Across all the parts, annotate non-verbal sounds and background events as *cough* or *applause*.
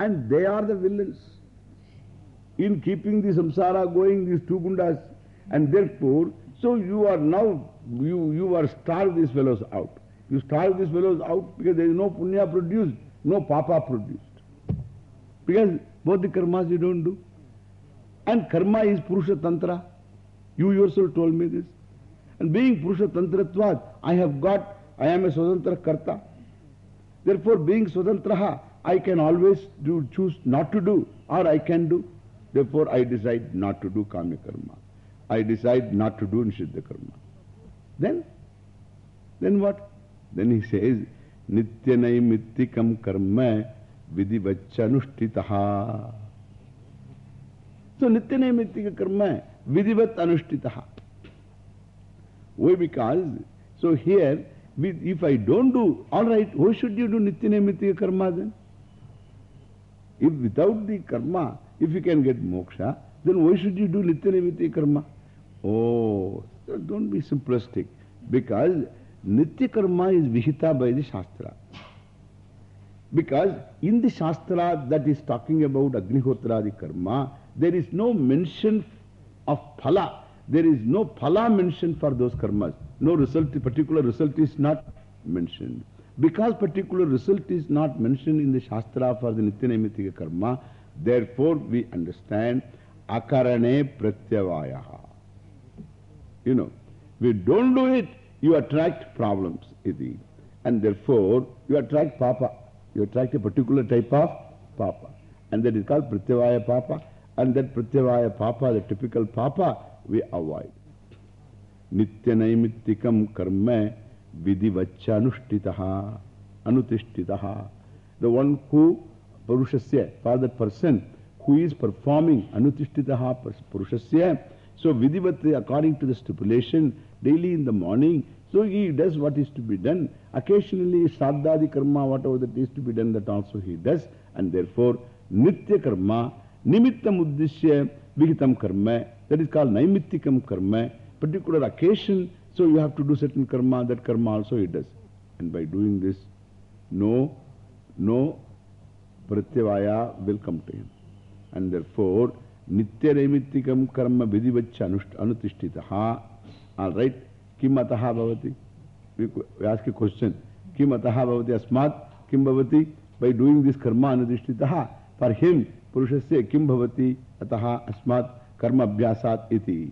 And they are the villains in keeping the samsara going, these two gundas. And therefore, so you are now, you, you are starved these fellows out. You starve these fellows out because there is no punya produced, no papa produced. Because both the karmas you don't do. And karma is Purusha Tantra. You yourself told me this. And being Purusha Tantratvat, I have got, I am a Swatantra Karta. Therefore, being Swatantraha, I can always do, choose not to do, or I can do. Therefore, I decide not to do Kamya Karma. I decide not to do Nishiddha Karma. Then, then what? Then he says, Nityanai mittikam karma vidivachanushtitaha. So, Nityanai mittika karma vidivat anuштitaha. Why? Because, so here, if I don't do, all right, why should you do Nityanai mittika karma then? If without the karma, if you can get moksha, then why should you do Nityanai mittika karma? Oh, don't be simplistic. Because Nitya karma is vihita by the Shastra. Because in the Shastra that is talking about Agnihotradi karma, there is no mention of phala. There is no phala mention for those karmas. No result, particular result is not mentioned. Because particular result is not mentioned in the Shastra for the Nityanamitika karma, therefore we understand akarane pratyavayaha. You know, we don't do it, you attract problems. Iti. And therefore, you attract papa. You attract a particular type of papa. And that is called pratyavaya papa. And that pratyavaya papa, the typical papa, we avoid. Nityanaimitikam karma vidivachanushtitaha anutishtitaha. The one who, Purushasya, for that person who is performing anutishtitaha Purushasya, so vidivati according to the stipulation, daily in the morning, so he does what is to be done. Occasionally, Shraddhadi karma, whatever that is to be done, that also he does. And therefore, Nitya karma, Nimittam uddishya, Vihitam karma, that is called Naimittikam karma. Particular occasion, so you have to do certain karma, that karma also he does. And by doing this, no, no pratyavaya will come to him. And therefore, Nitya Naimittikam karma vidivaccha anutishtitaha. All right. Kim ataha bhavati? We ask a question. Kim ataha bhavati asmat? Kim bhavati? By doing this karma anudishtitaha. For him, Purushasya kim bhavati ataha asmat karma abhyasat iti.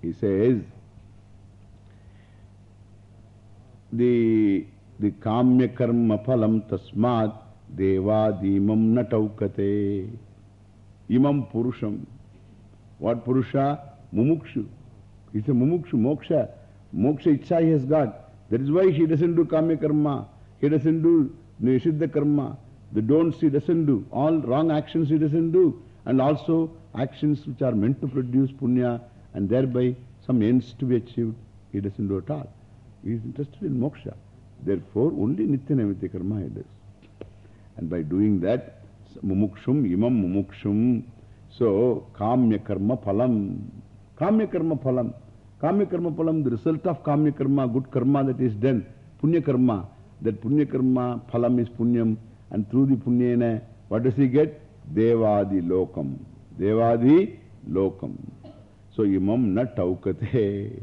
He says, the, the kamya karma phalam tasmat devadimam nataukate. Imam purusham. What purusha? Mumukshu. He's a mumukshu, moksha. Moksha itcha he has got. That is why he doesn't do kamya karma. He doesn't do nishiddha karma. The don'ts he doesn't do. All wrong actions he doesn't do. And also actions which are meant to produce punya and thereby some ends to be achieved, he doesn't do at all. He is interested in moksha. Therefore, only nitya naimitya karma he does. And by doing that, mumukshum, imam mumukshum. So, kamya karma phalam. Kamya karma phalam. Kamya karma phalam, the result of kamya karma, good karma that is done, punya karma. That punya karma phalam is punyam. And through the punyena, what does he get? Devadi lokam. Devadi lokam. So, imam na taukate.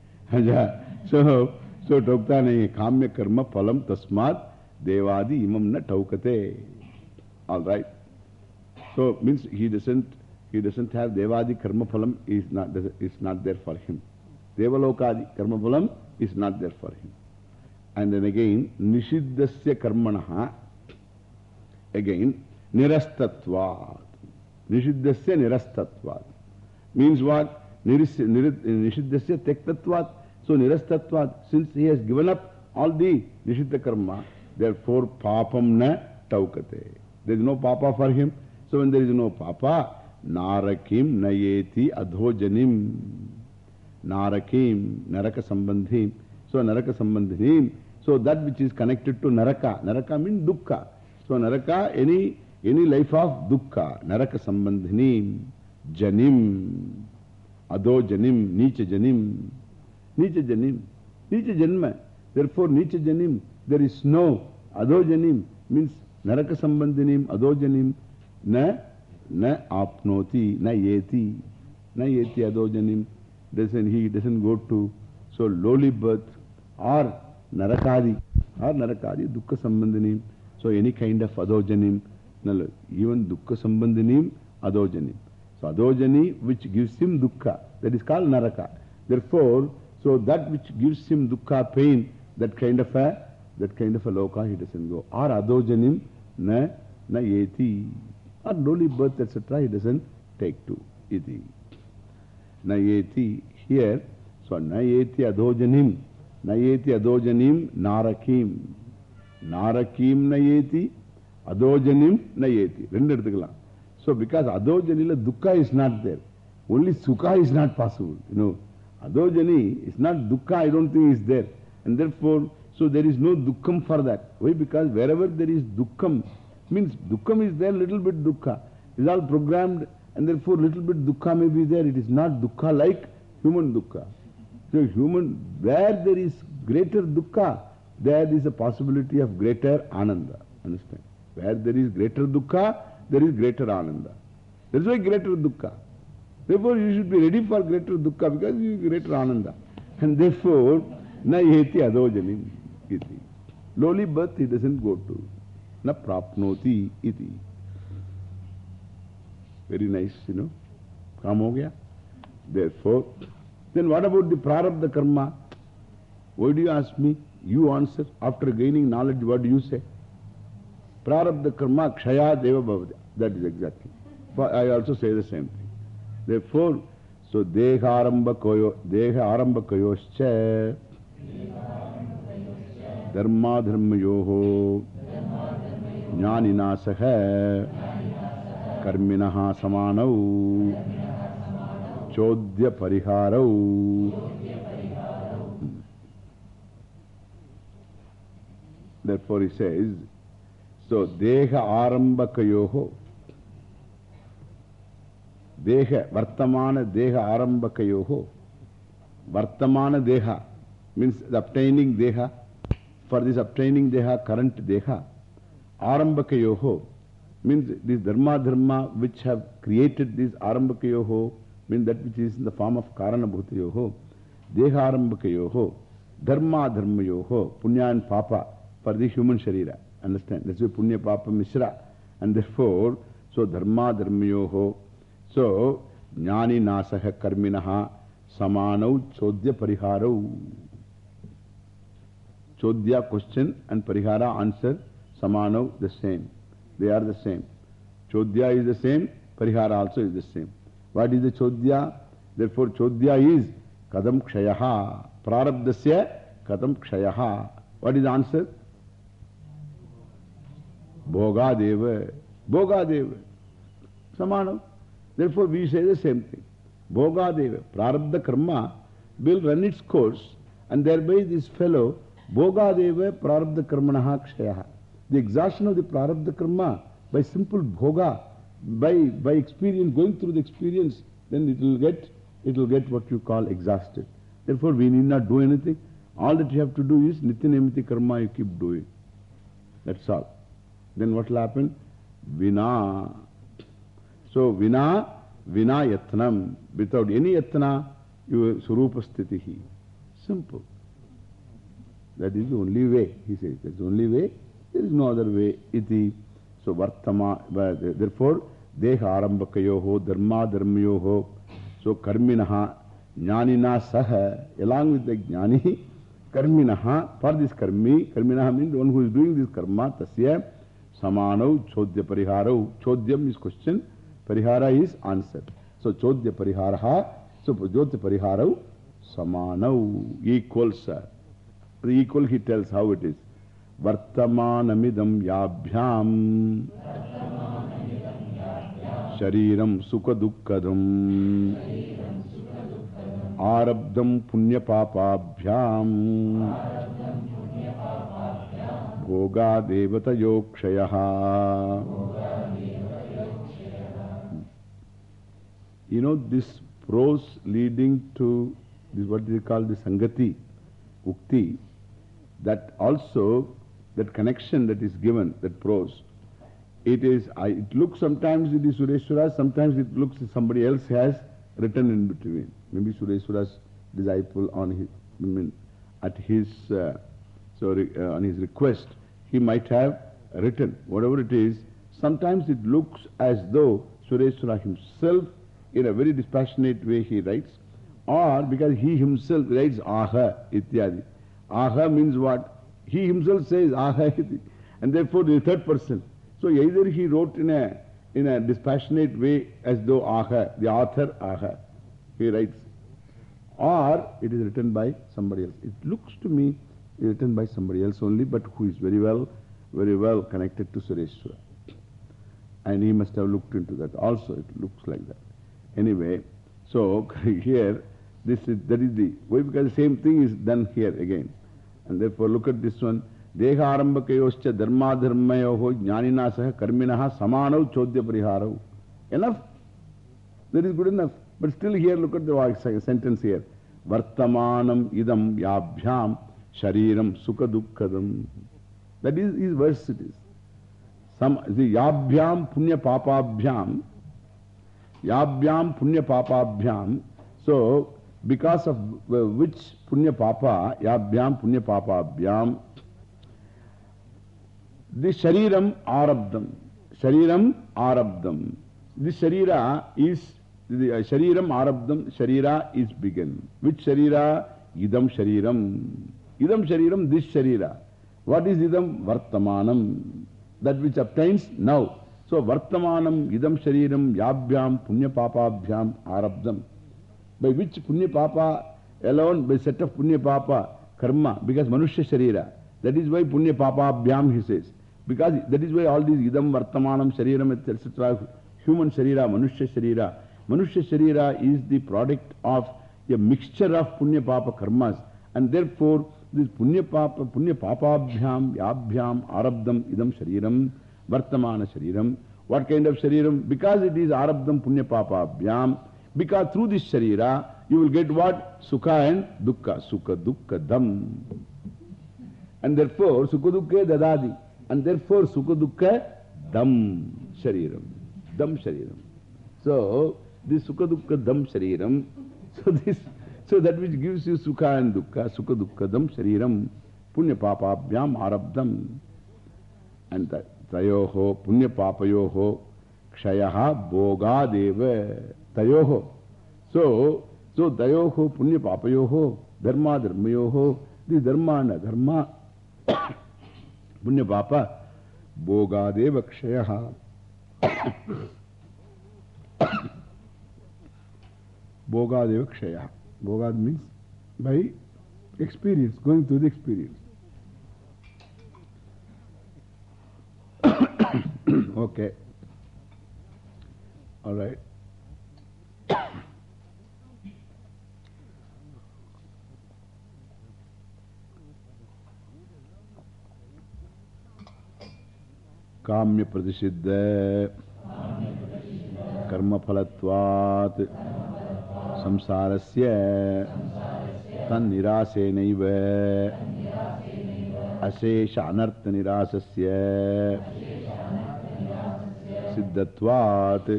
So, so taukta. Kamya karma phalam tasmat devadi imam na taukate. All right. So, means he doesn't, he doesn't have devadi karma phalam is not, is not there for him. Devalokadi karma phalam is not there for him. And then again, nishiddasya karmanaha, again, nirastatvat. Nishiddasya nirastatvat. Means what? Nishiddasya tektatvat. So nirastatvat, since he has given up all the nishiddha karma, therefore papam na taukate. There is no papa for him. So when there is no papa, narakim nayeti adhojanim. Narakim, naraka sambandhim. So naraka sambandhinim. So that which is connected to naraka. Naraka means dukkha. So naraka, any, any life of dukkha. Naraka sambandhinim. Janim. Adho janim. Nicha janim. Nicha janim. Nicha janma. Therefore, nicha janim. There is no adho janim. Means naraka sambandhinim. Adho janim. Na, na apnoti. Na yeti. Na yeti adho janim. Doesn't, he doesn't go to so lowly birth or narakadi or narakadi dukkha sambandhinim. So any kind of adojanim, even dukkha sambandhinim, adojanim. So adojani which gives him dukkha, that is called naraka. Therefore, so that which gives him dukkha, pain, that kind of a, that kind of a loka he doesn't go. Or adojanim, na, na yeti. Or lowly birth, etc. he doesn't take to. Iti. Nayeti, here, so na Nayeti Adhojanim, Nayeti Adhojanim, Narakim. Narakim na Nayeti, Adhojanim Nayeti. Rendu eduthukalam. So because Adhojanila Dukkha is not there. Only Sukha is not possible. You know, Adhojani is not Dukkha, I don't think is there. And therefore, so there is no Dukkham for that. Why? Because wherever there is Dukkham, means Dukkham is there, little bit Dukkha. It is all programmed and therefore little bit dukkha may be there. It is not dukkha like human dukkha. So human, where there is greater dukkha, there is a possibility of greater ananda. Understand? Where there is greater dukkha, there is greater ananda. That is why greater dukkha. Therefore you should be ready for greater dukkha because you greater ananda. And therefore, na yeti adojanim iti. Lowly birth he doesn't go to. Na prapnoti iti. Very nice, you know. Ho gaya? Therefore, then what about the prarabdha karma? Why do you ask me? You answer. After gaining knowledge, what do you say? Prarabdha karma kshaya deva bhavati. That is exactly. I also say the same thing. Therefore, so deha aramba koyo, deha aramba koyoscha dharma dharma yoho jnanina saha karminaha samanau chodya pariharau. Therefore he says, so deha arambakayoho, deha, vartamana deha arambakayoho, vartamana deha means the obtaining deha, for this obtaining deha, current deha, arambakayoho means this dharma dharma which have created this arambakayoho means that which is in the form of karana deha arambakayoho, dharma dharmayoho, punya and papa for the human sharira. Understand? That's why punya papa mishra. And therefore, so dharma dharmayoho, so jnani nasaha karminaha samanau chodya pariharau. Chodya question and parihara answer samanau the same. They are the same. Chodya is the same, Parihara also is the same. What is the Chodya? Therefore, Chodya is Kadam Kshayaha. Prarabdasya Kadam Kshayaha. What is the answer? Bhogadeva. Bhogadeva. Samana. Therefore, we say the same thing. Bhogadeva. Prarabdha karma will run its course and thereby this fellow Bhogadeva Prarabdha karmanaha kshayaha. The exhaustion of the prarabdha karma by simple bhoga, by, by experience, going through the experience, then it will get, it will get what you call exhausted. Therefore, we need not do anything. All that you have to do is nityanamiti karma you keep doing. That's all. Then what will happen? Vina. So, vina, vina yatnam. Without any yatna, you surupa sthitihi. Simple. That is the only way, he says. That's the only way. There is no other way. Iti. So, vartama. Therefore, deha arambakayoho, dharma dharmayoho. So, karminaha, jnanina saha. Along with the jnani, karminaha. For this karmi, karminaha means the one who is doing this karma, tasya, samanau, chodya pariharau. Chodyam is question, Shariram sukadukkadam Arabdam punya papabhyam Bhoga devata yokshayaha You know this prose leading to this what they call the Sangati, Ukti, that also, that connection that is given, that prose, it is, I, it looks sometimes it is Sureshwara, sometimes it looks somebody else has written in between. Maybe Sureshwara's disciple on his, I mean, at his, uh, sorry, uh, on his request, he might have written, whatever it is, sometimes it looks as though Sureshwara himself, in a very dispassionate way, he writes, or because he himself writes aha ityadi. Aha means what? He himself says aha iti. *laughs* And therefore the third person. So either he wrote in a, in a dispassionate way as though aha, the author aha, he writes. Or it is written by somebody else. It looks to me written by somebody else only, but who is very well, very well connected to Sureshwara. And he must have looked into that also. It looks like that. Anyway, so here, this is, that is the, why? Because the same thing is done here again. And therefore look at this one. Deha arambakayoscha dharma karminaha samanau chodya. Enough. That is good enough. But still here, look at the sentence here. Vartamanam idam yabhyam shariram sukha. That is his verse it is. Some, the yabhyam punya papabhyam. Yabhyam punya. So, because of uh, which punya papa, yabhyam punya papabhyam, the shariram arabdam. Shariram arabdam. This sharira is, the uh, shariram arabdam, sharira is begun. Which sharira? Idam shariram. Idam shariram, this sharira. What is idam? Vartamanam. That which obtains now. So, Vartamanam, idam shariram, yabhyam, punya papabhyam, arabdam. By which punya papa alone, by set of punya papa, karma, because manushya sharira. That is why punya papabhyam he says. Because that is why all these idam, vartamanam, shariram, etc. Human sharira, manushya sharira. Manushya sharira is the product of a mixture of punya papa karmas. And therefore, this punya papa, punya papabhyam, yabhyam, arabdam, idam shariram, vartamana shariram. What kind of shariram? Because it is arabdam, punya papabhyam. Because through this sharira, you will get what? Sukha and dukkha. Sukha, dukkha, dam. And therefore, sukha, dukkha, dadadi. And therefore, sukha, dukkha, dam shariram. Dam shariram. So, this sukha, dukkha, dam shariram. So, this, so that which gives you sukha and dukkha, sukha, dukkha, dam shariram. Punya papabhyam arabdam. And dharma dharmayoho, this dharma and dharma, punya papa, bogadeva kshayaha. Bogadeva kshayaha. Bogad means by experience, going through the experience. *coughs* okay. All right. काम्य प्रतिषिद्ध कर्मफलत्वात् संसारस्य तन्निरासेनैव अशेष अनर्थ निरासस्य सिद्धत्वात्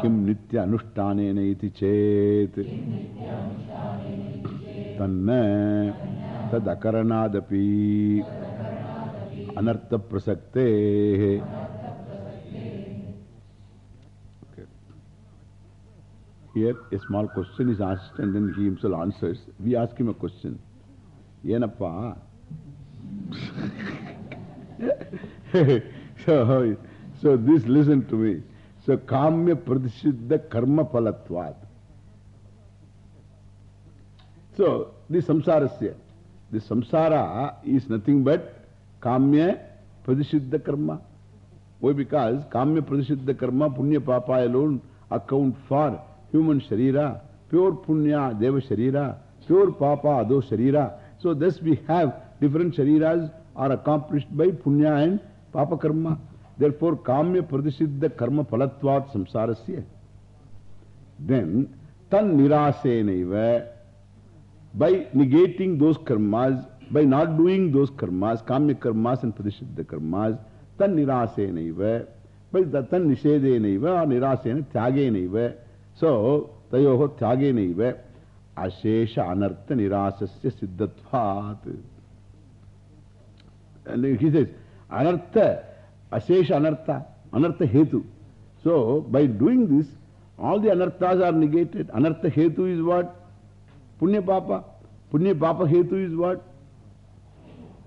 किम नित्य अनुष्ठानेन इति चेत् तन्न तदकरणादपि अनर्थ प्रसक्ते Here a small question is asked and then he himself answers. We ask him a question. Yenappa. So, so this listen to me. So kamya pradishiddha karma palatvat. So the samsarasya. The samsara is nothing but Kamya Pradishiddha Karma. Why? Because Kamya Pradishiddha Karma, Punya Papa alone account for human Sharira, pure Punya Deva Sharira, pure Papa Ado Sharira. So thus we have different Shariras are accomplished by Punya and Papa Karma. Therefore, Kamya Pradishiddha Karma Palatvat Samsarasya. Then, Tan Nirasenaiva, by negating those karmas, by not doing those karmas, Kamya karmas and Pradishiddha karmas, Tan Nirasenaiva, by the Tan Nishedenaiva or Nirasena Tyagenaiva. So, Tayoho Tyagenaiva, Ashesha Anartha Nirasasya Siddhatvat. And he says, Anartha, Ashesha Anartha, Anartha Hetu. So, by doing this, all the anarthas are negated. Anartha Hetu is what? Punya Papa. Punya Papa Hetu is what?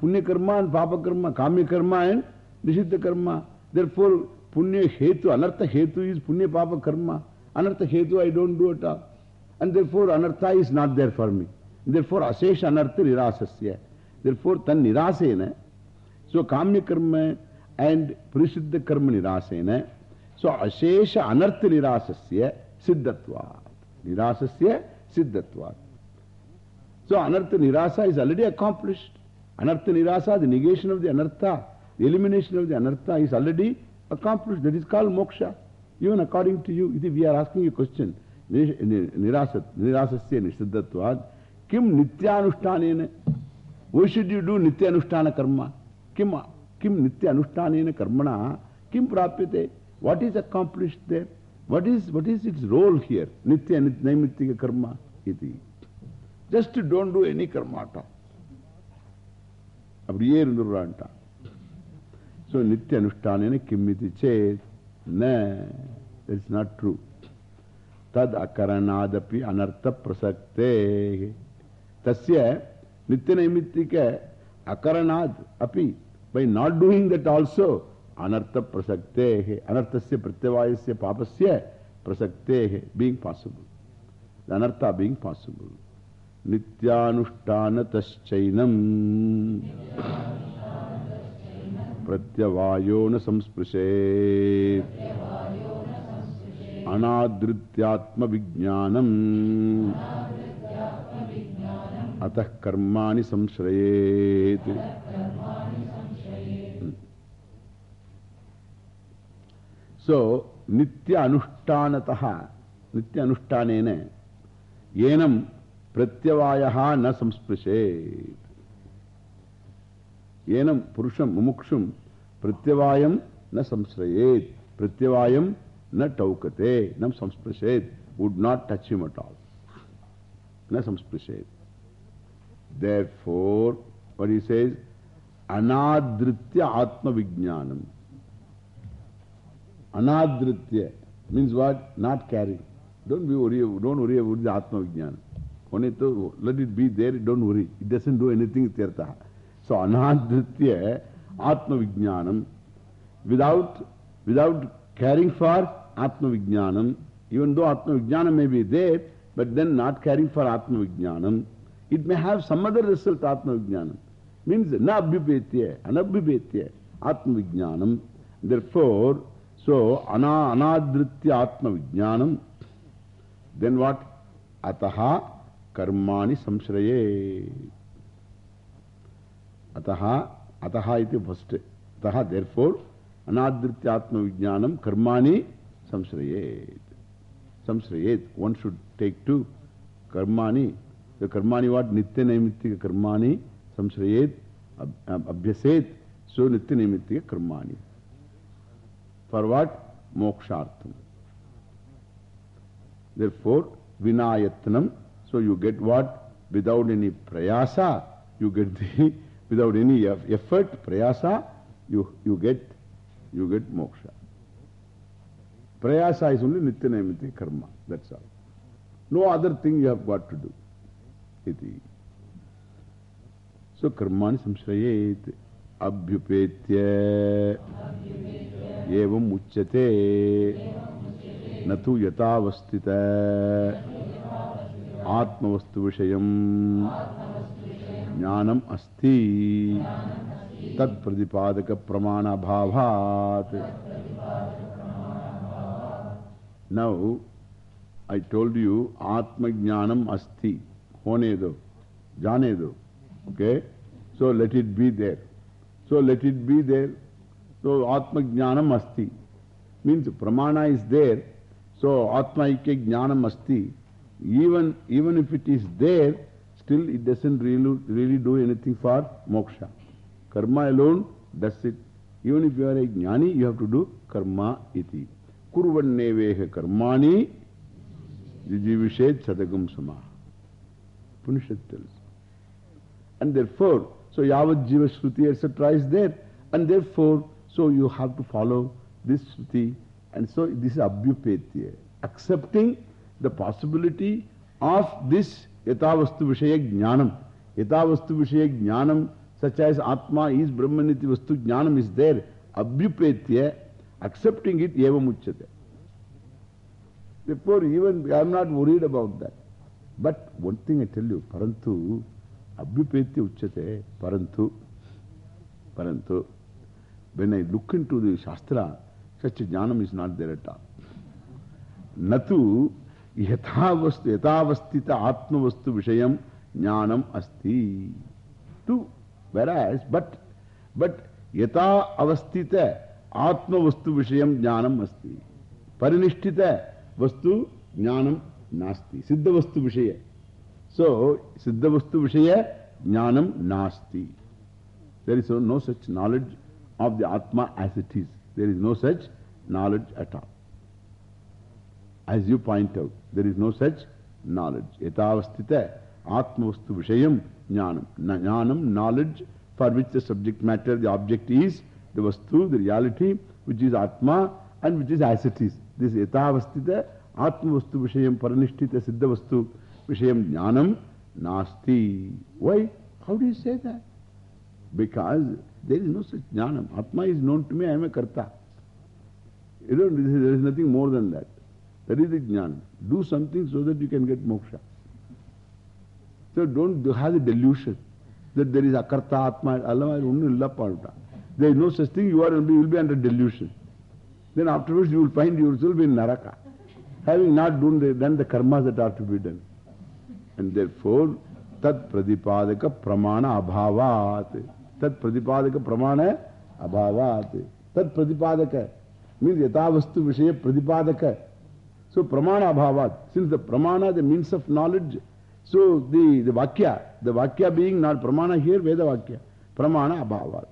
Punya Karma and Papa Karma, Kamya Karma and Nishiddha Karma. Therefore, Punya Hetu, Anartha Hetu is Punya Papa Karma. Anartha Hetu I don't do at all. And therefore, Anartha is not there for me. Therefore, Asesha Anartha Nirasasya. Therefore, Tan Nirasena. So, Kamya Karma and Prishiddha Karma Nirasena. So, Ashesha Anartha Nirasasya Siddhatvat. Nirasasya Siddhatvat. So, Anartha Nirasa is already accomplished. Anartha Nirasa, the negation of the Anartha, the elimination of the Anartha is already accomplished. That is called moksha. Even according to you, we are asking you a question. Nirasasya Nisiddhatvat. Kim Nityanushthanena? Why should you do Nityanushtana karma? Kim, kim Nityanushthanena karmana? Kim prapyate? What is accomplished there? What is, what is its role here? Nitya Naimittika karma iti. Just don't do any karma at all. அப்படியே இருந்துடுறான்ட்டான் so நித்திய அனுஷ்டானேன கிம்மிதி சேத் ந it's not true தத் அகரணாதப்பி அனர்த்த பிரசக்தே தஸ்ய நித்திய நைமித்திக அகரணாத் அப்பி By not doing that also, anartha prasaktehe, anarthasya pratyavayasya papasya prasaktehe, being possible. The anartha being possible. Nityanushthana taschainam pratyavayona samsprishe anadrityatma vijnanam atah karmani samshrayet So, Nitya Anushtanataha, Nitya Anushtanena, Yenam Pratyavayaha na samsprishet. Yenam Purusham Mumukshum Pratyavayam na samsrayet. Pratyavayam na taukate. Nam samsprishet. Would not touch him at all. Na samsprishet. Therefore, what he says, Anadritya Atma Vijnanam. Anadritya means what? Not carrying. Don't be worry, don't worry about the Atma Vijnanam. Only to let it be there, don't worry. It doesn't do anything tirtha. So, anadritya atma vijnanam, without, without caring for atma vijnanam, even though atma vijnanam may be there, but then not caring for atma vijnanam, it may have some other result, atma vijnanam. Means, na abhyupetya, anabhyupetya, atma vijnanam. Therefore, so, ana, anadritya atma vijnanam, then what? Ataha कर्माणि संश्रये अतः अतः इति first अतः therefore अनादृत्यात्म विज्ञानम कर्माणि संश्रयेत् संश्रयेत् one should take to कर्माणि the कर्माणि what नित्य नैमित्तिक कर्माणि संश्रयेत् अभ्यसेत् so नित्य नैमित्तिक कर्माणि For what mokshartham therefore vinayatnam So you get what? Without any prayasa, you get the, *laughs* without any effort, prayasa, you, you get, you get moksha. Prayasa is only nitya naimiti karma, that's all. No other thing you have got to do. Iti. So karmani samshrayet abhyupetya evam uchyate natu yatavastita आत्मवस्तु विषयम ज्ञानम अस्ति Tat Pradipadaka Pramana Bhavat. Now, I told you Atma Jnanam Asti. Honedo. Janedo. Okay? So let it be there. So let it be there. So Atma Jnanam Asti. Means Pramana is there. So Atma Ikya Jnanam Asti. Even, even if it is there, still it doesn't really, really do anything for moksha. Karma alone does it. Even if you are a jnani, you have to do karma iti. Kurvanneveha karmani jijivishet sadagam sama. Punishat tells. And therefore, so Yavad Jiva Shruti etc. is there. And therefore, so you have to follow this Shruti. And so this is Abhyupetya. Accepting the possibility of this Yatavastu Vishaya Jnanam. Yatavastu Vishaya Jnanam, such as Atma is Brahmaniti Vastu Jnanam is there. Abhyupetya, accepting it, Eva Muchate. Therefore, even I am not worried about that. But one thing I tell you, Parantu, Abhyupetya Uchate, Parantu, Parantu. When I look into the Shastra, such a jnanam is not there at all. Natu yatavastu yatavastita atmavastu vishayam jnanam asti. Two. Whereas, but, but yata avastita atmavastu vishayam jnanam asti. Parinishtita vastu jnanam nasti. Siddha vastu vishaya. So, siddha vastu vishaya jnanam nasti. There is no such knowledge of the Atma as it is. There is no such knowledge at all. As you point out, there is no such knowledge. Yatavastita Atmavastu Vishayam Jnanam. Jnanam, knowledge for which the subject matter, the object is, the Vastu, the reality, which is Atma and which is as it is. This Yatavastita Atmavastu Vishayam Paranishtita Siddha Vastu Vishayam Jnanam Nasti. Why? How do you say that? Because there is no such jnanam. Atma is known to me, I am a karta. You know, there is nothing more than that. That is the jnana. Do something so that you can get moksha. So don't have the delusion that there is akarta, atma, Allah, there is no such thing, you, are, you will be under delusion. Then afterwards you will find yourself in naraka, having not done the, done the karmas that are to be done. And therefore, tat pradipadaka pramana abhavat. Tat pradipadaka pramana abhavat. Tat pradipadaka means yatavastu vishaya pradipadaka. So pramana abhavat. Since the pramana, the means of knowledge, so the, the vakya, the vakya being not pramana here, Veda vakya. Pramana abhavat.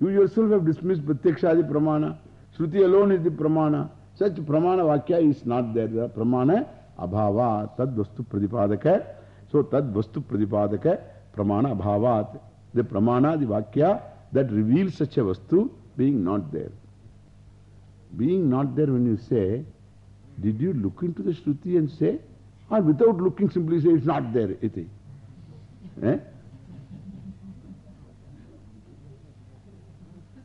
You yourself have dismissed pratyakshadi pramana. Shruti alone is the pramana. Such pramana vakya is not there. The pramana abhava. Tad vastu pradipadaka. So tad vastu pradipadaka pramana abhavat. The pramana, the vakya that reveals such a vastu being not there. Being not there when you say, did you look into the Shruti and say, or without looking simply say it's not there, iti. Eh?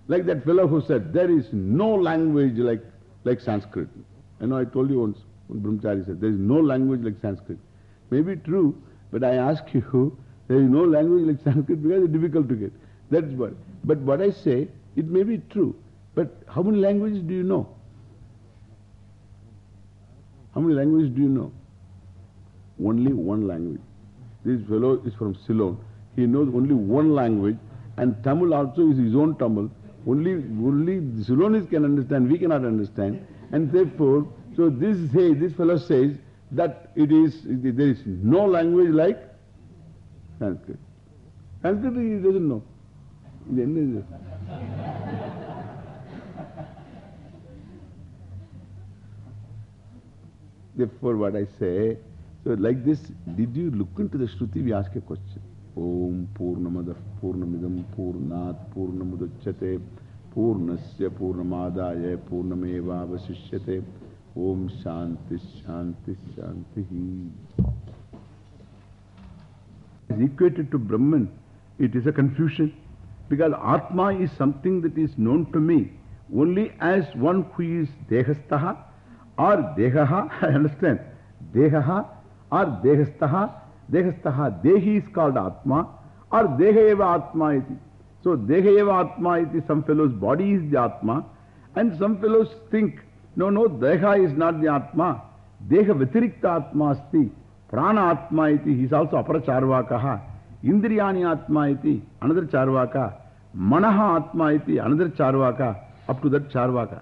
Like that fellow who said, there is no language like, like Sanskrit. You know, I told you once, Brahmachari said, there is no language like Sanskrit. Maybe true, but I ask you, *laughs* there is no language like Sanskrit because it's difficult to get. That's what. But what I say, it may be true. But how many languages do you know? How many languages do you know? Only one language. This fellow is from Ceylon. He knows only one language and Tamil also is his own Tamil. Only, only Ceylonese can understand, we cannot understand. And therefore, so this, say, this fellow says that it is, there is no language like Sanskrit. Sanskrit he doesn't know. Then Therefore, what I say, so like this, did you look into the Shruti? We ask a question. Om Purnamada Purnamidam Purnat Purnamudachate Purnasya Purnamadaya Purnameva Vasishyate Om Shanti Shanti Shanti. Is equated to Brahman, it is a confusion. Because Atma is something that is known to me only as one who is Dehastaha or Dehaha, I understand. Dehaha or Dehastaha. Dehastaha, Dehi is called Atma or Dehaeva Atma iti. So, Dehaeva Atma iti, some fellows' body is the Atma, and some fellows think, no, no, Deha is not the Atma. Deha Vitirikta Atma asti. Prana Atma iti, he is also Apara Charvakaha. Indriyani Atma iti, another Charvaka. Manaha Atma iti, another Charvaka. Up to that Charvaka.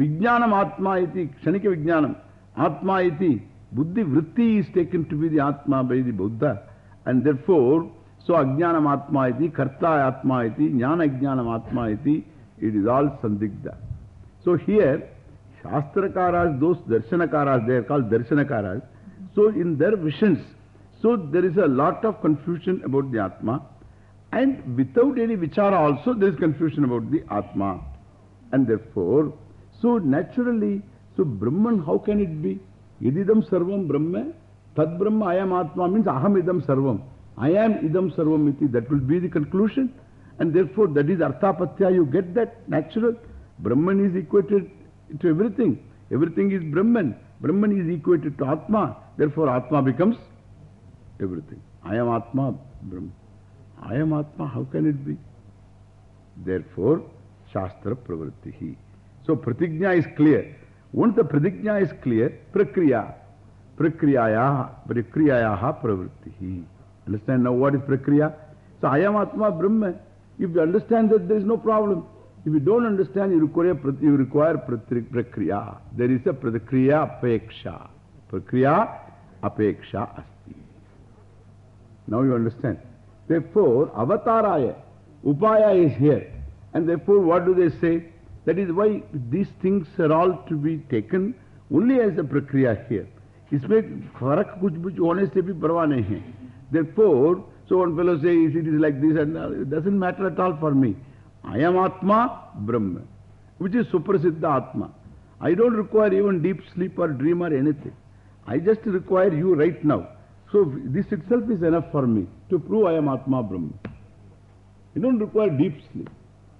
Vijnanam Atma iti, Kshanika Vijnanam. Atma iti, Buddhi Vritti is taken to be the Atma by the Buddha. And therefore, so Ajnanam Atma iti, Karta Atma iti, Jnana Ajnanam Atma iti, it is all Sandigdha. So here, Shastrakaras, those Darshanakaras, they are called Darshanakaras. So in their visions, so there is a lot of confusion about the Atma. And without any vichara also, there is confusion about the Atma. And therefore, so naturally, so Brahman, how can it be? Ididam sarvam Brahma, Tad Brahma I am Atma means Aham idam sarvam. I am idam sarvam iti. That will be the conclusion. And therefore, that is Arthapatya. You get that natural. Brahman is equated to everything. Everything is Brahman. Brahman is equated to Atma. Therefore, Atma becomes everything. I am Atma, Brahman. I am Atma, how can it be? Therefore, Shastra Pravrittihi. So, Pratigna is clear. Once the Pratigna is clear, Prakriya. Prakriyayaha, Prakriyayaha Pravrittihi. Understand now what is Prakriya? So, I am Atma, Brahman. If you understand that, there is no problem. If you don't understand, you require, you require Prakriya. There is a Prakriya Apeksha. Prakriya Apeksha Asti. Now you understand. Therefore, Avataraya, Upaya is here. And therefore, what do they say? That is why these things are all to be taken only as a prakriya here. इसमें फर्क कुछ कुछ होने से भी परवाह नहीं है. Therefore, so one fellow says it is like this and it doesn't matter at all for me. I am Atma, Brahma, which is Suprasiddha Atma. I don't require even deep sleep or dream or anything. I just require you right now. So this itself is enough for me to prove I am Atma Brahma. You don't require deep sleep.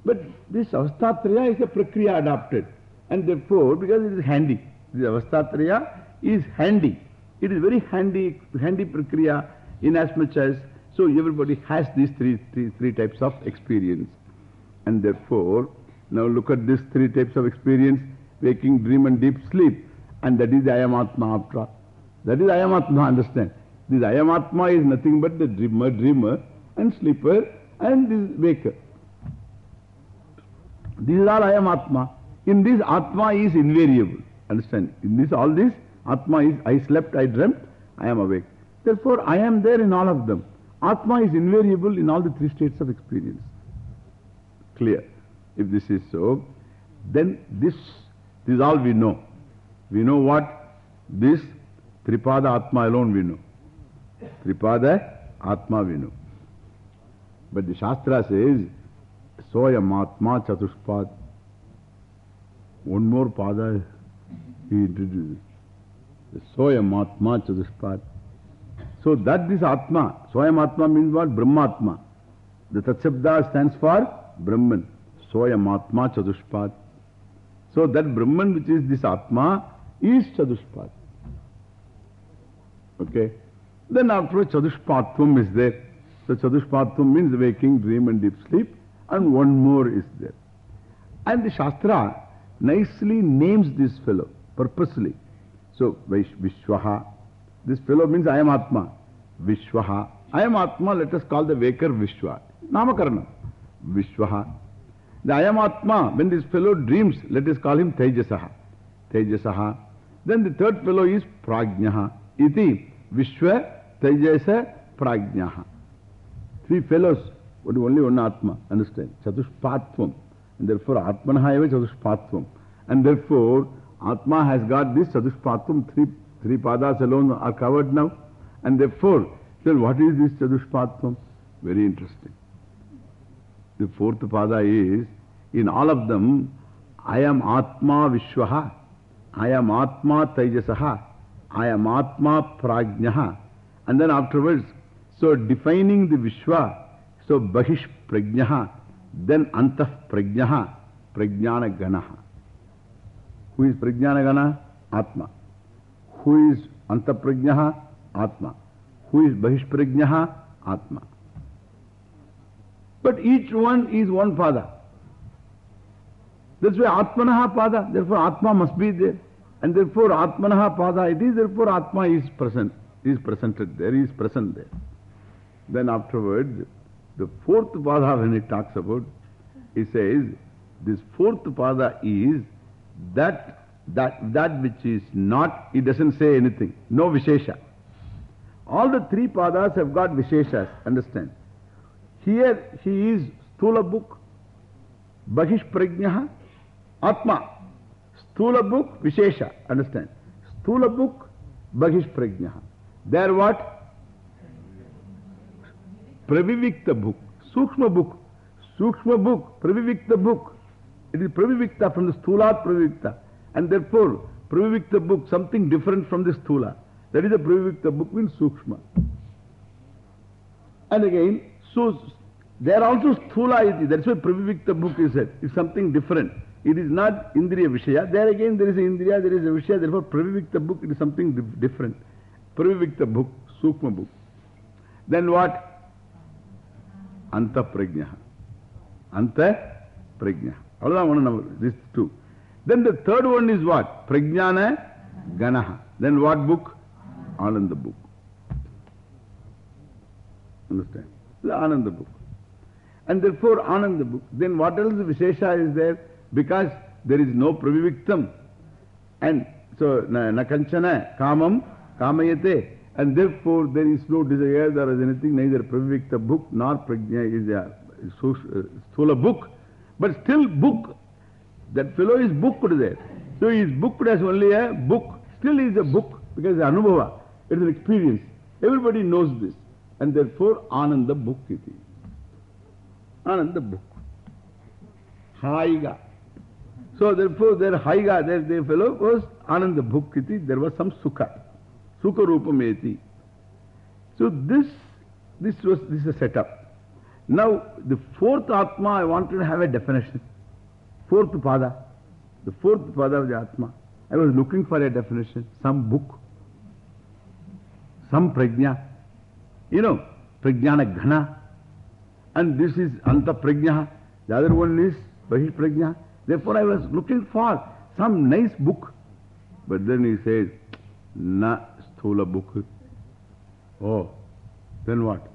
But this Avastatraya is a prakriya adopted. And therefore, because it is handy, this Avastatraya is handy. It is very handy, handy prakriya in as much as, so everybody has these three, three, three types of experience. And therefore, now look at these three types of experience, waking, dream and deep sleep. And that is Ayamatma after all. That is Ayamatma, understand. This Ayamatma is nothing but the dreamer, dreamer and sleeper and this waker. This is all Ayamatma. In this, Atma is invariable. Understand? In this, all this, Atma is, I slept, I dreamt, I am awake. Therefore, I am there in all of them. Atma is invariable in all the three states of experience. Clear. If this is so, then this, this is all we know. We know what? This Tripada Atma alone we know. Tripada Atma we know. But the Shastra says, Soyam Atma Chatushpad. One more pada he introduces. Soyam Atma Chatushpad. So that this Atma, Soyam Atma means what? Brahmatma. The Tatshabda stands for Brahman. Soyam Atma Chadushpad. So that Brahman which is this Atma is Chadushpad. Okay. Then after Chadushpatvam is there. So Chadushpatvam means waking, dream and deep sleep. And one more is there. And the Shastra nicely names this fellow purposely. So Vishwaha. This fellow means I am Atma. Vishwaha. I am Atma, let us call the waker Vishwa. Namakarana. Vishwaha. The I am Atma, when this fellow dreams, let us call him Tejasaha. Tejasaha. Then the third fellow is Prajnaha. Iti Vishwa Tejasa Prajnaha. Three fellows, but only one Atma. Understand? Chatushpatvam. And therefore Atmanaha eva Chatushpatvam. And therefore Atma has got this Chatushpatvam. Three, three padas alone are covered now. And therefore, then what is this Chatushpatvam? Very interesting. The fourth pada is, in all of them, I am Atma Vishwaha, I am Atma Tejasaha, I am Atma Prajnaha. And then afterwards, so defining the Vishwa, so Bahish Prajnaha, then Antah Prajnaha, Prajnana Ganaha. Who is Prajnana Gana? Atma. Who is Antah Prajnaha? Atma. Who is Bahish Prajnaha? Atma. But each one is one pada. That's why Atmanaha pada. Therefore Atma must be there. And therefore Atmanaha pada it is. Therefore Atma is present. Is presented there. Is present there. Then afterwards, the fourth pada when it talks about, he says, this fourth pada is that, that, that which is not, he doesn't say anything. No Vishesha. All the three padas have got Visheshas, understand? Here he is Sthula book, Bahish Prajnaha, Atma. Sthula book, Vishesha, understand? Sthula book, Bahish Prajnaha. There what? Pravivikta book, Sukshma book, Sukshma book, Pravivikta book. It is Pravivikta from the Sthulat Pravivikta. And therefore, Pravivikta book, something different from the Sthula. That is the Pravivikta book means Sukshma. And again, so there also Sthula is, that's why Pravivikta book is said. It's something different. It is not Indriya Vishaya. There again there is an Indriya, there is a Vishaya. Therefore, Pravivikta book it is something different. Pravivikta book, Sukma book. Then what? Anta Prajna. Anta Prajna. Allah one number, these two. Then the third one is what? Prajnana Ganaha. Then what book? Ananda book. Understand? The Ananda book. And therefore Ananda book. Then what else Vishesha is there? Because there is no Praviviktam. And so na Nakanchana, Kamam, Kamayate. And therefore there is no desire, there is anything, neither Pravivikta book nor Prajna is a Sthula book. But still book. That fellow is booked there. So he is booked as only a book. Still is a book because Anubhava. It is an experience. Everybody knows this. And therefore Ananda book iti. Ananda book. Haiga. So therefore their Haiga, their, their fellow was Ananda book iti. There was some Sukha. Sukha Rupameti. So this, this was, this is a setup. Now, the fourth Atma, I wanted to have a definition. Fourth Pada. The fourth Pada of the Atma. I was looking for a definition, some book, some Prajna. You know, Prajnana Ghana. And this is Anta Prajna. The other one is Bahish Prajna. Therefore, I was looking for some nice book. But then he says, Na Sthula book. Oh, then what?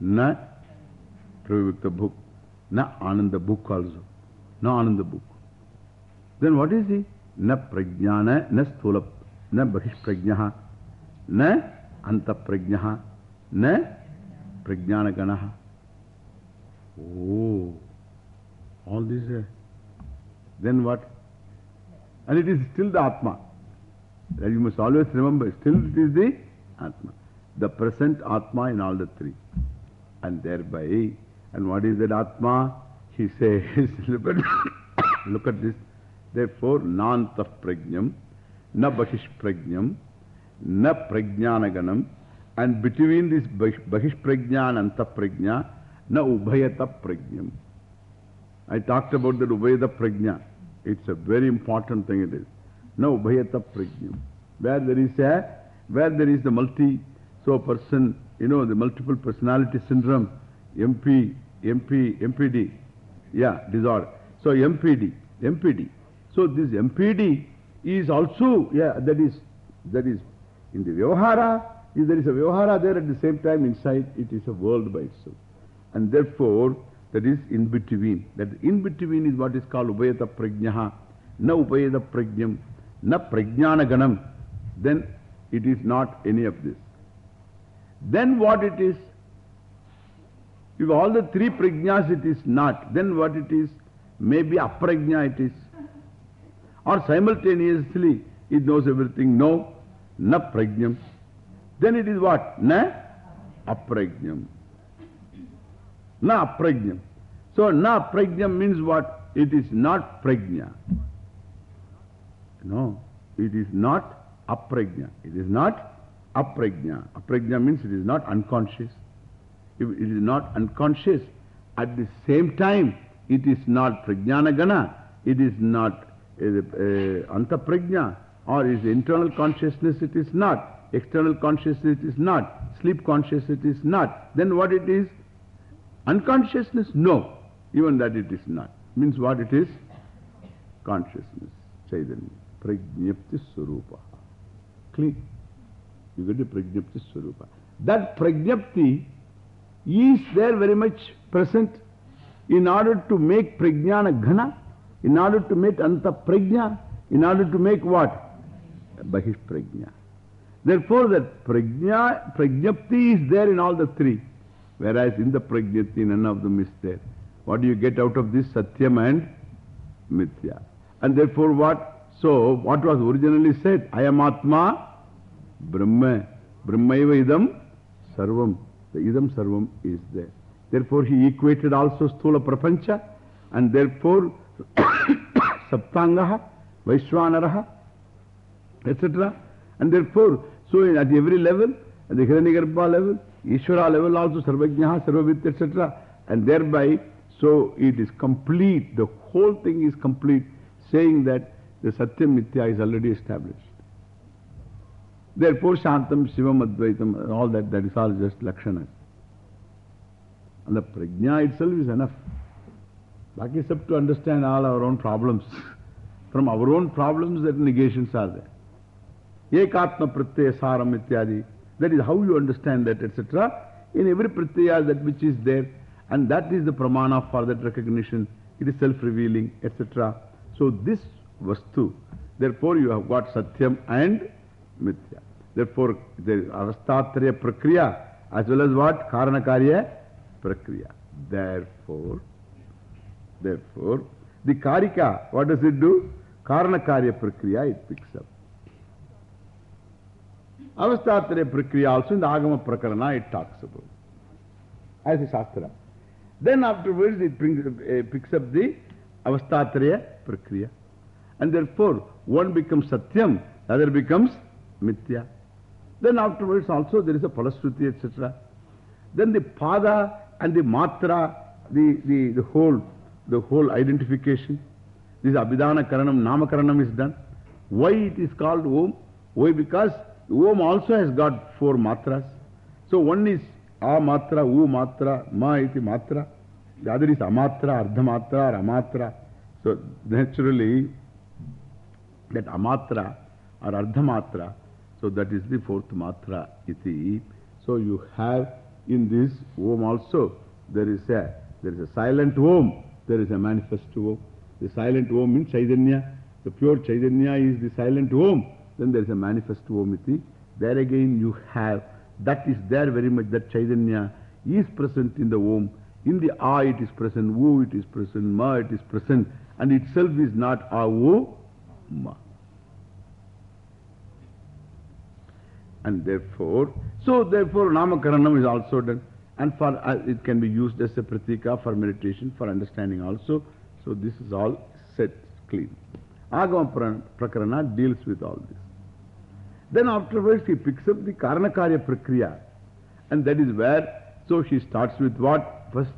Na Pravivikta book. Na Ananda book also. No Ananda book. Then what is he? Na Prajnana, na Sthula, na Bahish Prajnaha, na Anta Prajnaha, na Prajnana Ganaha. Oh, all this. Uh, then what? And it is still the Atma. That you must always remember, still it is the Atma. The present Atma in all the three. And thereby, and what is that Atma? He says, look at, look at this. Therefore, Nantah Prajnam, Na Bahish Prajnam, Na Prajnanaganam, and between this Bahish Prajna and Anta Prajna, Na Ubhayata Prajnam. I talked about that Ubhayata Prajna. It's a very important thing it is. Na Ubhayata Prajnam. Where there is a, where there is the multi, so person, you know, the multiple personality syndrome, MP, MP, MPD, yeah, disorder. So MPD, MPD. So this MPD is also, yeah, that is, that is in the Vyavahara, if there is a Vyavahara there at the same time inside, it is a world by itself. And therefore, that is in between. That in between is what is called Ubhayata Prajnaha, na Ubhayata Prajnam, na Prajnana Ghanam. Then it is not any of this. Then what it is? If all the three prajnas it is not, then what it is? Maybe aprajna it is. Or simultaneously it knows everything. No, na prajnam. Then it is what? Na aprajnam. Na aprajnam. So na aprajnam means what? It is not prajna. No, it is not aprajna. It is not aprajna. Aprajna means it is not unconscious. If it is not unconscious, at the same time, it is not prajnana ghana, it is not uh, uh, anta or is internal consciousness, it is not. External consciousness, is not. Sleep consciousness, is not. Then what it is? Unconsciousness? No. Even that it is not. Means what it is? Consciousness. Chaitanya. Prajnapti Swarupa. Clean. You get the Prajnapti Swarupa. That Prajnapti is there very much present in order to make Prajnana Ghana, in order to make Anta Prajna, in order to make what? Bahish Prajna. Therefore, that prajna, prajnapti is there in all the three. Whereas in the prajnapti, none of them is there. What do you get out of this? Satyam and mithya. And therefore what? So, what was originally said? I am Atma, Brahma. Brahmaiva idam sarvam. The idam sarvam is there. Therefore, he equated also sthula prapancha. And therefore, *coughs* saptangaha, vaishwanaraha, etc. And therefore, so at every level, at the Hiranyagarbha level, Ishvara level also, Sarvajnaha, Sarvavit, etc. And thereby, so it is complete, the whole thing is complete, saying that the Satyam Mithya is already established. Therefore, Shantam, Shivam, Advaitam, all that, that is all just Lakshanas. And the Prajna itself is enough. Baki is up to understand all our own problems. *laughs* From our own problems, that negations are there. Ekatma pratyaya saram ityadi. That is how you understand that, etc. In every pratyaya, that which is there, and that is the pramana for that recognition. It is self-revealing, etc. So this vastu, therefore you have got satyam and mithya. Therefore, the avasthatraya prakriya as well as what? Karanakarya prakriya. Therefore, therefore, the karika, what does it do? Karanakarya prakriya, it picks up. Avasthatraya Prakriya also in the Agama Prakarana it talks about. As a Shastra. Then afterwards it brings, uh, picks up the Avasthatraya Prakriya. And therefore one becomes Satyam, the other becomes Mithya. Then afterwards also there is a Phalashruti etc. Then the Pada and the Matra, the, the, the whole, the whole identification. This Abhidhana Karanam, Namakaranam is done. Why it is called Om? Why? Because Om also has got four matras. So one is A matra, U matra, Ma iti matra. The other is Amatra, Ardha matra, or Amatra. So naturally, that Amatra or Ardhamatra, so that is the fourth matra iti. So you have in this Om also, there is a, there is a silent Om, there is a manifest Om. The silent Om means Chaitanya. The pure Chaitanya is the silent Om. Then there is a manifest Omiti. There again you have, that is there very much, that Chaitanya is present in the Om. In the A it is present, U it is present, Ma it is present, and itself is not A, U, Ma. And therefore, so therefore Namakaranam is also done. And for, uh, it can be used as a pratika for meditation, for understanding also. So this is all set clean. Agama Prakarana deals with all this. Then afterwards he picks up the Karanakarya Prakriya. And that is where, so she starts with what? First,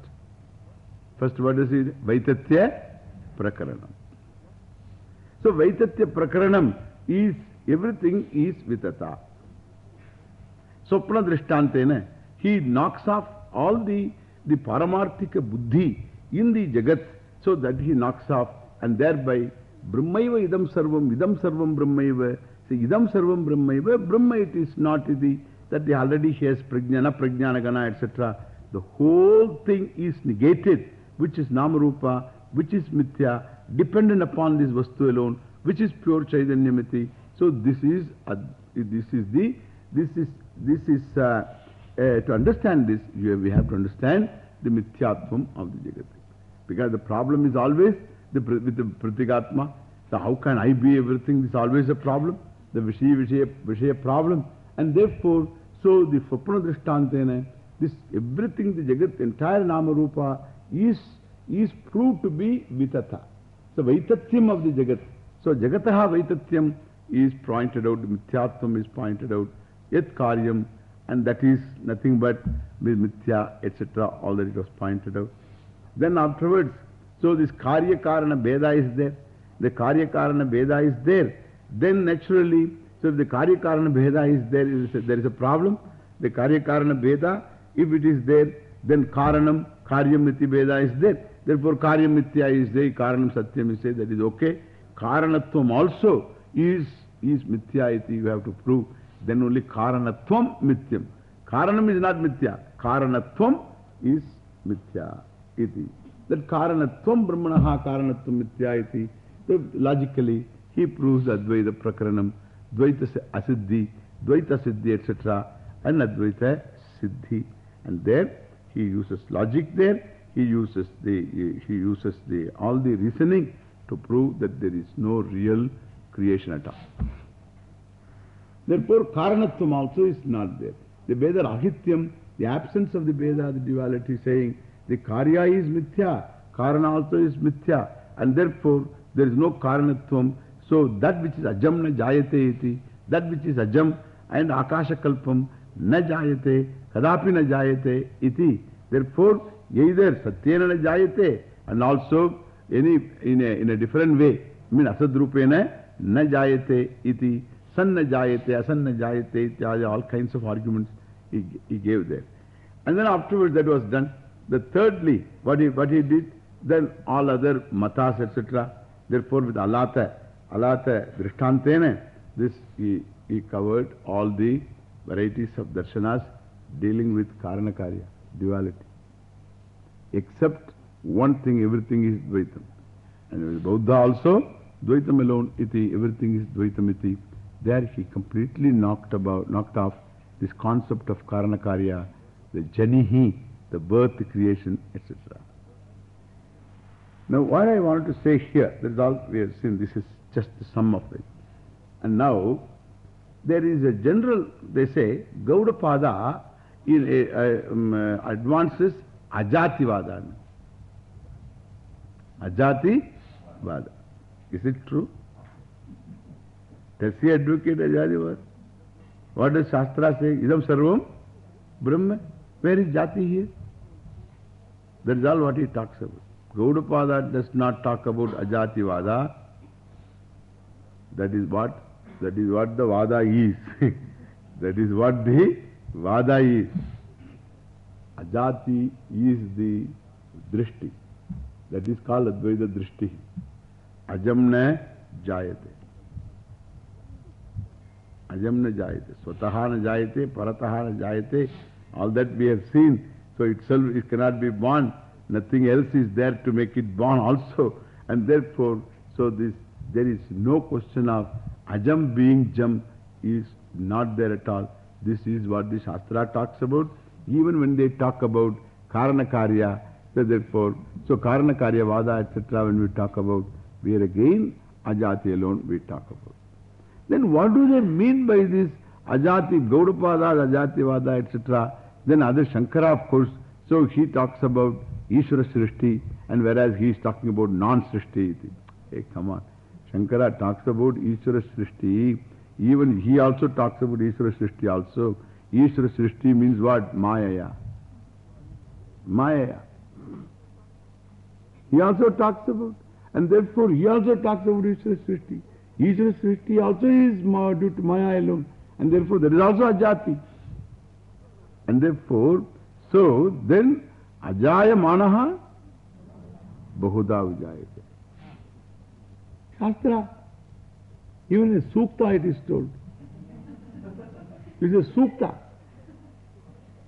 first what is it? Vaitatya Prakaranam. So Vaitatya Prakaranam is, everything is Vitata. Sopna Drishtantena, he knocks off all the, the Paramarthika Buddhi in the Jagat, so that he knocks off, and thereby Brahmaiva idam sarvam, idam sarvam Brahmaiva. So idam sarvam Brahmaiva, Brahma it is not iti, that he already has prajnana, prajnana ghana, etc. The whole thing is negated, which is Namarupa, which is Mithya, dependent upon this Vastu alone, which is pure Chaitanyamiti. So this is, this is the, this is, this is, uh, uh, to understand this, we have to understand the Mithyatvam of the Jagat. Because the problem is always the, with the Pratyagatma. So how can I be everything? This is always a problem. The Vishaya, Vishaya, Vishaya problem. And therefore, so the Swapna Drishtantena, this everything, the Jagat, entire Namarupa is, is proved to be Vitata. So Vaitatyam of the Jagat. So Jagataha Vaitatyam is pointed out, Mithyatvam is pointed out, Yat Karyam, and that is nothing but Mithya, etc. All that it was pointed out. Then afterwards, so this Karya Karana Bheda is there. The Karya Karana Bheda is there. Then naturally, so if the Karya Karana Bheda is there, is a, there is a problem. The Karya Karana Bheda, if it is there, then Karanam, Karyam Niti Bheda is there. Therefore, Karyam Mithya is there, Karanam Satyam is there, that is okay. Karanatvam also is, is Mithya iti, you have to prove. Then only Karanatvam Mithyam. Karanam is not Mithya. Karanatvam is Mithya iti. That Karanatvam Brahmanaha Karanatvam Mithya iti. So logically, he proves Advaita Prakaranam, Dvaita Asiddhi, Dvaita Siddhi, etc. and Advaita Siddhi. And there he uses logic there, he uses the, he uses the, all the reasoning to prove that there is no real creation at all. Therefore, Karanatvam also is not there. The Bheda Rahityam, the absence of the Bheda, the duality saying the Karya is Mithya, Karana also is Mithya, and therefore there is no Karanatvam. So that which is Ajam na Jayate iti, that which is Ajam and Akasha Kalpam na Jayate, Kadapi na Jayate iti. Therefore, either Satyena na Jayate and also any, in, a, in a different way. I mean, Asadrupena na Jayate iti, San na Jayate, Asan na Jayate, ityadi, all kinds of arguments he, he gave there. And then afterwards that was done. The thirdly, what he, what he did, then all other matas, etc. Therefore, with Alata, Alata Drishtantene, this he, he covered all the varieties of darshanas dealing with Karanakarya, duality. Except one thing, everything is Dvaitam. And with Buddha also, Dvaitam alone, iti, everything is Dvaitam iti. There he completely knocked, about, knocked off this concept of Karanakarya, the Janihi, the birth, creation, etc. Now, what I wanted to say here, that is all we have seen, this is just the sum of it. And now, there is a general, they say, Gaudapada in a, um, uh, advances Ajativada. Ajati Vada. Is it true? Does he advocate Ajativada? What does Shastra say? Idam Sarvam Brahma. Where is Jati here? That is all what he talks about. Gaudapada does not talk about Ajativada. That is what? That is what the Vada is. that is what the Vada is. Ajati is the Drishti. That is called Advaita Drishti. Ajamna Jayate. Ajamna Jayate. Swataha na Jayate, Parataha na Jayate. All that we have seen. So itself it cannot be born. Nothing else is there to make it born also. And therefore, so this, there is no question of Ajam being Jam is not there at all. This is what the Shastra talks about. Even when they talk about Karanakarya, so therefore, so Karanakarya Vada, etc., when we talk about, we are again Ajati alone we talk about. Then what do they mean by this Ajati, Gaudapada, Ajati Vada, etc.? Then other Shankara, of course, so he talks about Ishvara Srishti, and whereas he is talking about non-Srishti. Hey, come on. Shankara talks about Ishvara Srishti. Even he also talks about Ishvara Srishti also. Ishvara Srishti means what? Maya. Maya. He also talks about, and therefore he also talks about Ishvara Srishti. Ishvara Srishti also is due to Maya alone. And therefore there is also a jati. And therefore, so then Ajaya Manaha Bahuda Vijayate. Shastra. Even in Sukta it is told. It is a Sukta.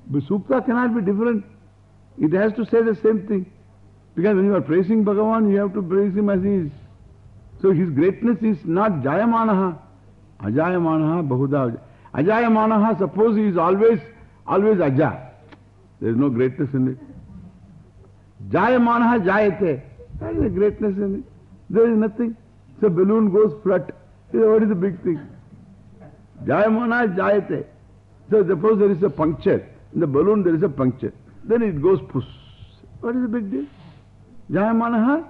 But Sukta cannot be different. It has to say the same thing. Because when you are praising Bhagavan, you have to praise him as he is. So his greatness is not Jayamanaha. Ajayamanaha Bahuda. Ajayamanaha, suppose he is always, always Aja. There is no greatness in it. Jayamanaha Jayate. There is a greatness in it. There is nothing. So balloon goes flat. What is the big thing? Jayamanaha Jayate. So suppose there is a puncture. In the balloon there is a puncture. Then it goes push. What is the big deal? Jayamanaha.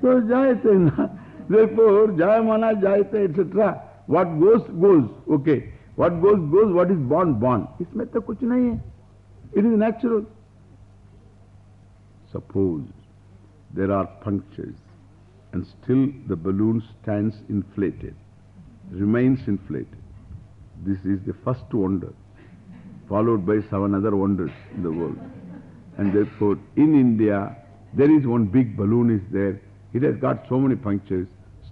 So Jayate. na. Therefore, Jayamana, Jayate, etc. What goes, goes. Okay. What goes, goes. What is born, born. इसमें तो कुछ नहीं है. It is natural. Suppose there are punctures and still the balloon stands inflated, remains inflated. This is the first wonder, followed by seven other wonders in the world. And therefore, in India, there is one big balloon is there. It has got so many punctures.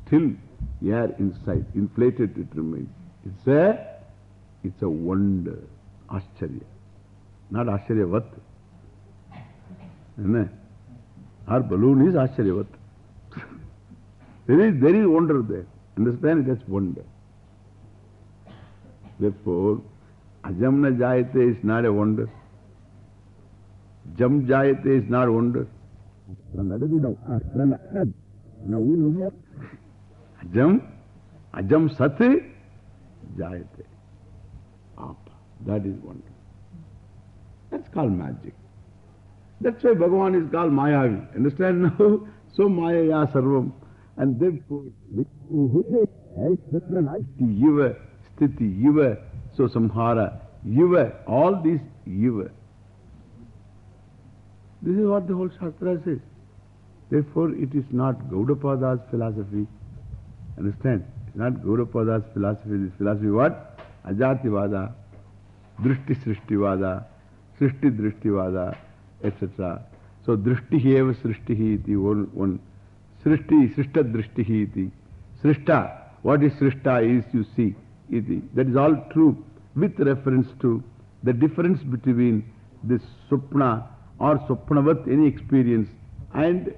Still, air inside, inflated it remains. It's a, it's a wonder, Ascharya. Not it? Our balloon is Ascharyavat. There, is, there is wonder there. Understand? That's wonder. Therefore, Ajamna Jayate is not a wonder. Jam Jayate is not a wonder. Ajam, Ajam Sati Jayate. Apa. That is wonder. That's called magic. That's why Bhagavan is called Mayavi. Understand now? *laughs* So Maya ya Sarvam. And therefore, Yiva, Sthiti, Yiva, so Samhara, Yiva, all these Yiva. This is what the whole Shastra says. Therefore, it is not Gaudapada's philosophy. Understand? It's not Gaudapada's philosophy. This philosophy what? Ajativada, Drishti Srishtivada, Srishti Drishtivada, etc. So, Drishti eva Srishtihi iti, one, one. Srishti, Srishta Drishtihi iti. Srishta, what is Srishta is you see, iti. That is all true with reference to the difference between this Supna or Supnavat, any experience, and